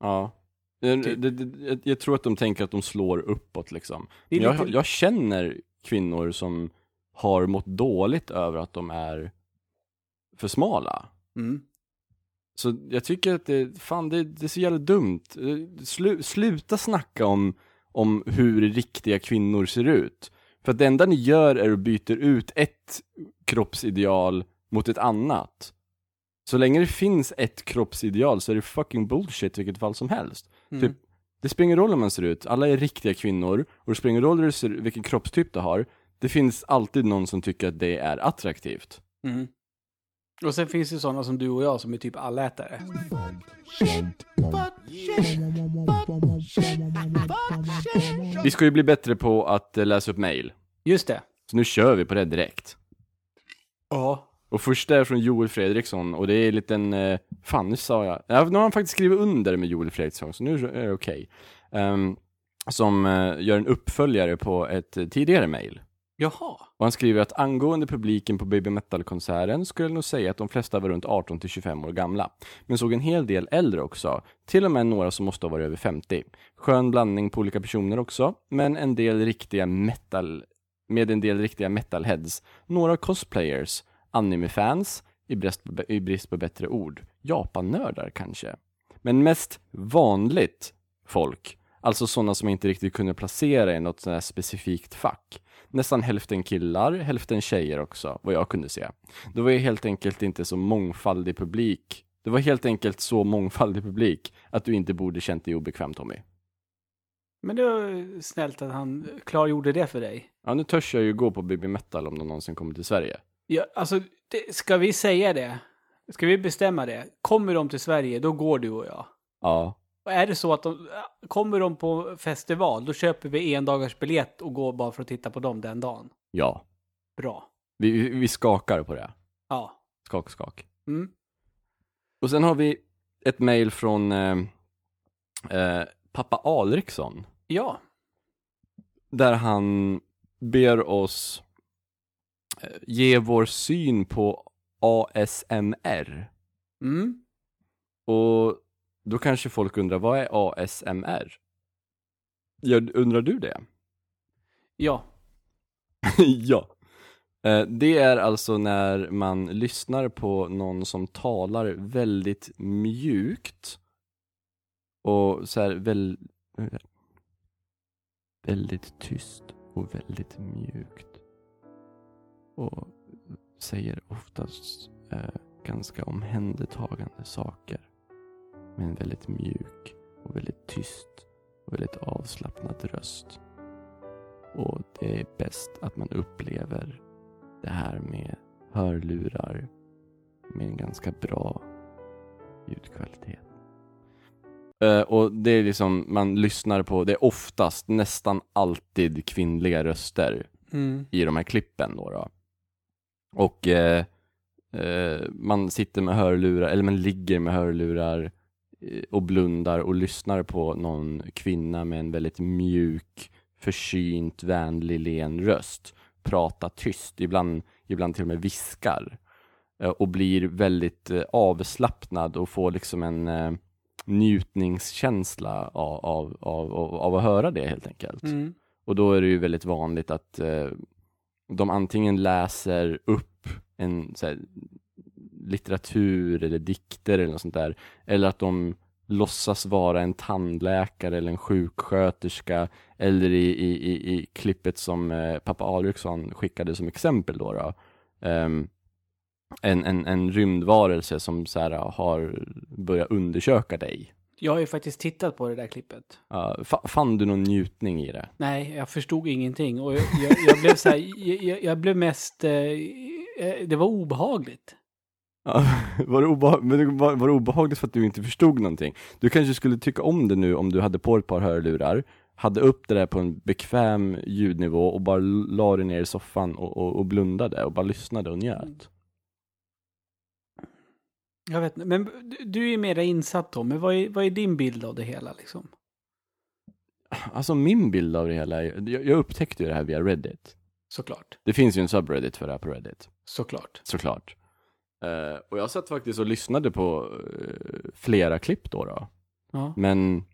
Ja. Jag, Typ. det, det, jag, tror att de tänker att de slår uppåt liksom. Är Jag, lite- jag känner kvinnor som har mått dåligt över att de är för smala. Mm. Så jag tycker att det, fan det, det är så jävla dumt. Eh, Slu, sluta snacka om, om hur riktiga kvinnor ser ut. För att det enda ni gör är att byta ut ett kroppsideal mot ett annat. Så länge det finns ett kroppsideal så är det fucking bullshit vilket fall som helst. Mm. Typ, det spelar ingen roll hur man ser ut, alla är riktiga kvinnor och det spelar ingen roll hur du ser, vilken kroppstyp du har. Det finns alltid någon som tycker att det är attraktivt. Mm. Och sen finns det sådana som du och jag som är typ allätare. Vi ska ju bli bättre på att eh, läsa upp mail. Just det. Så nu kör vi på det direkt. Ja. Och första är från Joel Fredriksson och det är en liten, eh, fan nu sa jag, ja, nu har han faktiskt skrivit under med Joel Fredriksson så nu är det okej. Ehm, som eh, gör en uppföljare på ett eh, tidigare mail. Jaha. Och han skriver att angående publiken på Baby Metal-konserten skulle jag nog säga att de flesta var runt 18 till 25 år gamla. Men såg en hel del äldre också. Till och med några som måste ha varit över 50. Skön blandning på olika personer också, men en del riktiga metal med en del riktiga metalheads. Några cosplayers, anime-fans, i brist, på, i brist på bättre ord, Japan-nördar kanske. Men mest vanligt folk, alltså sådana som inte riktigt kunde placera i något sådant här specifikt fack. Nästan hälften killar, hälften tjejer också, vad jag kunde se. Det var ju helt enkelt inte så mångfaldig publik. Det var helt enkelt så mångfaldig publik att du inte borde känt dig obekväm Tommy. Men det var snällt att han klargjorde det för dig. Ja, nu törs jag ju gå på Baby Metal om de någonsin kommer till Sverige. Ja, alltså, det, ska vi säga det? Ska vi bestämma det? Kommer de till Sverige, då går du och jag. Ja. Och är det så att de, kommer de på festival, då köper vi en dagars biljett och går bara för att titta på dem den dagen. Ja. Bra. Vi, vi skakar på det. Ja. Skak, skak. Mm. Och sen har vi ett mejl från eh, eh, pappa Alriksson. Ja. Där han ber oss ge vår syn på ASMR. Mm. Och då kanske folk undrar, vad är ASMR? Ja, undrar du det? Ja. ja. Eh, Det är alltså när man lyssnar på någon som talar väldigt mjukt och så här väl, väldigt tyst och väldigt mjukt. Och säger oftast eh, ganska omhändertagande saker. Med en väldigt mjuk och väldigt tyst och väldigt avslappnad röst. Och det är bäst att man upplever det här med hörlurar med en ganska bra ljudkvalitet. Eh, och det är liksom, man lyssnar på, det är oftast, nästan alltid kvinnliga röster Mm. i de här klippen då. då. Och eh, eh, man sitter med hörlurar, eller man ligger med hörlurar eh, och blundar och lyssnar på någon kvinna med en väldigt mjuk, försynt, vänlig, len röst. Prata tyst, ibland, ibland till och med viskar. Eh, och blir väldigt eh, avslappnad och får liksom en njutningskänsla av, av, av, av, att höra det helt enkelt. Mm. Och då är det ju väldigt vanligt att de antingen läser upp en så här, litteratur eller dikter eller något sånt där. Eller att de låtsas vara en tandläkare eller en sjuksköterska. Eller i, i, i, i klippet som eh, pappa Alriksson skickade som exempel då. då um, en, en, en rymdvarelse som så här, har börjat undersöka dig. Jag har ju faktiskt tittat på det där klippet. Fa- fann du någon njutning i det? Nej, jag förstod ingenting. Och jag, jag, jag blev så här, jag, jag- blev mest, eh, eh, det var obehagligt. Ja, var, det obeha- men det var, var det obehagligt för att du inte förstod någonting? Du kanske skulle tycka om det nu om du hade på ett par hörlurar, hade upp det där på en bekväm ljudnivå och bara la dig ner i soffan och, och, och blundade och bara lyssnade och njöt. Jag vet inte, men du- är mera insatt men vad är, vad är din bild av det hela liksom? Alltså min bild av det hela, är- jag, jag upptäckte ju det här via Reddit. Såklart. Det finns ju en subreddit för det här på Reddit, Såklart. såklart. Eh, och jag satt faktiskt och lyssnade på eh, flera klipp då. då. Ja. Men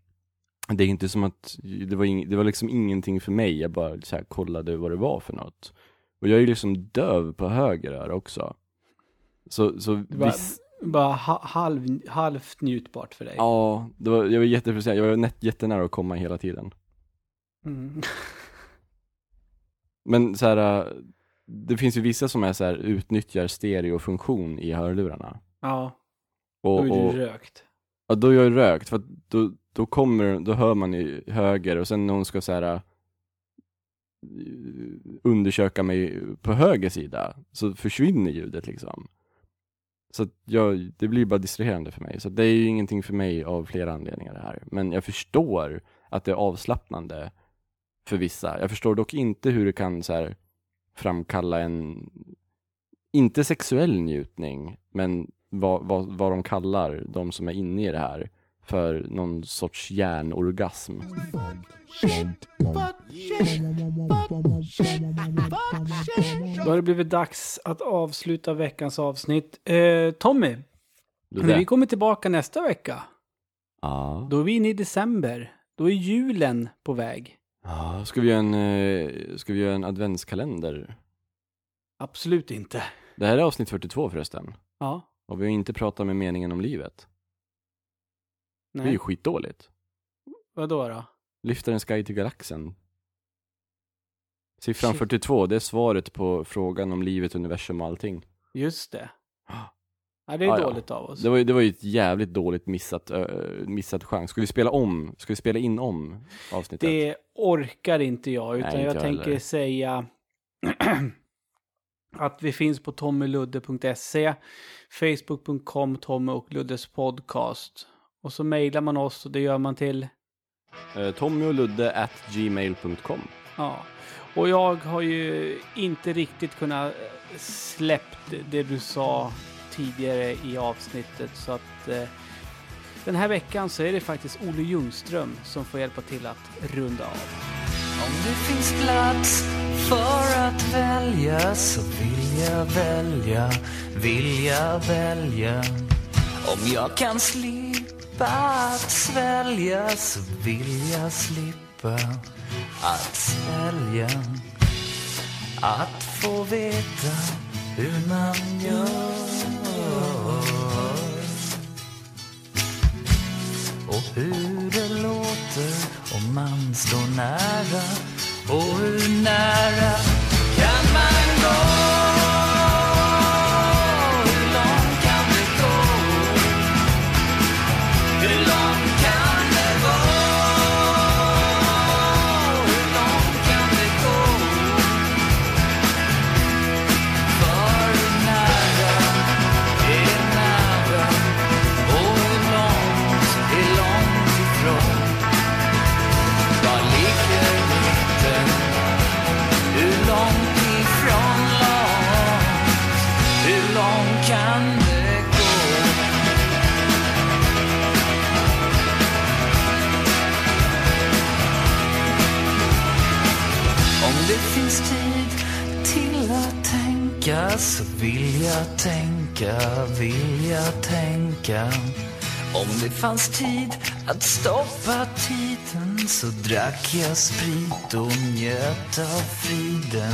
det är inte som att, det var, ing, det var liksom ingenting för mig, jag bara så här kollade vad det var för något. Och jag är ju liksom döv på höger öra också. Så, så var viss, bara ha, halv, halvt njutbart för dig. ja, det var, jag var jättefrustrerad, jag var nät, jättenära att komma hela tiden. Mm. Men så här, det finns ju vissa som är så här, utnyttjar stereofunktion i hörlurarna. Ja, Och, då är du rökt. Ja, då är jag rökt, för att då, då kommer, då hör man i höger och sen när hon ska så här äh, undersöka mig på höger sida så försvinner ljudet liksom. Så att jag, det blir bara distraherande för mig. Så det är ju ingenting för mig av flera anledningar det här. Men jag förstår att det är avslappnande för vissa. Jag förstår dock inte hur det kan så här framkalla en, inte sexuell njutning, men vad, vad, vad de kallar de som är inne i det här för någon sorts hjärnorgasm. Då har det blivit dags att avsluta veckans avsnitt. Eh, Tommy, när vi kommer tillbaka nästa vecka, Ja. då är vi inne i december. Då är julen på väg. ja. Ska vi göra en, eh, ska vi göra en adventskalender? Absolut inte. Det här är avsnitt 42 förresten. Ja, Och vi har inte pratat med meningen om livet. Det är ju nej. skitdåligt. Vadå då? Lyfter en sky till galaxen. Siffran Shit. 42, det är svaret på frågan om livet, universum och allting. Just det. Ah. Ja, det är Ja, ja. dåligt av oss. Det var, ju- det var ju ett jävligt dåligt missat, uh, missat chans. Ska vi spela om? Ska vi spela in om avsnittet? Det orkar inte jag, utan Nej, inte jag jag tänker heller. säga att vi finns på tommyludde.se, facebook.com Tommy och Luddes podcast. Och så mejlar man oss och det gör man till... Eh, Tommy och Ludde at gmail.com. Ja. Och jag har ju inte riktigt kunnat eh, släppt det du sa tidigare i avsnittet så att eh, den här veckan så är det faktiskt Olle Ljungström som får hjälpa till att runda av. Om det finns plats för att välja så vill jag välja, vill jag välja. Om jag kan slippa att svälja så vill jag slippa att svälja. Att få veta hur man gör och hur det låter om man står nära och hur nära fanns tid att stoppa tiden så drack jag sprit och njöt av friden.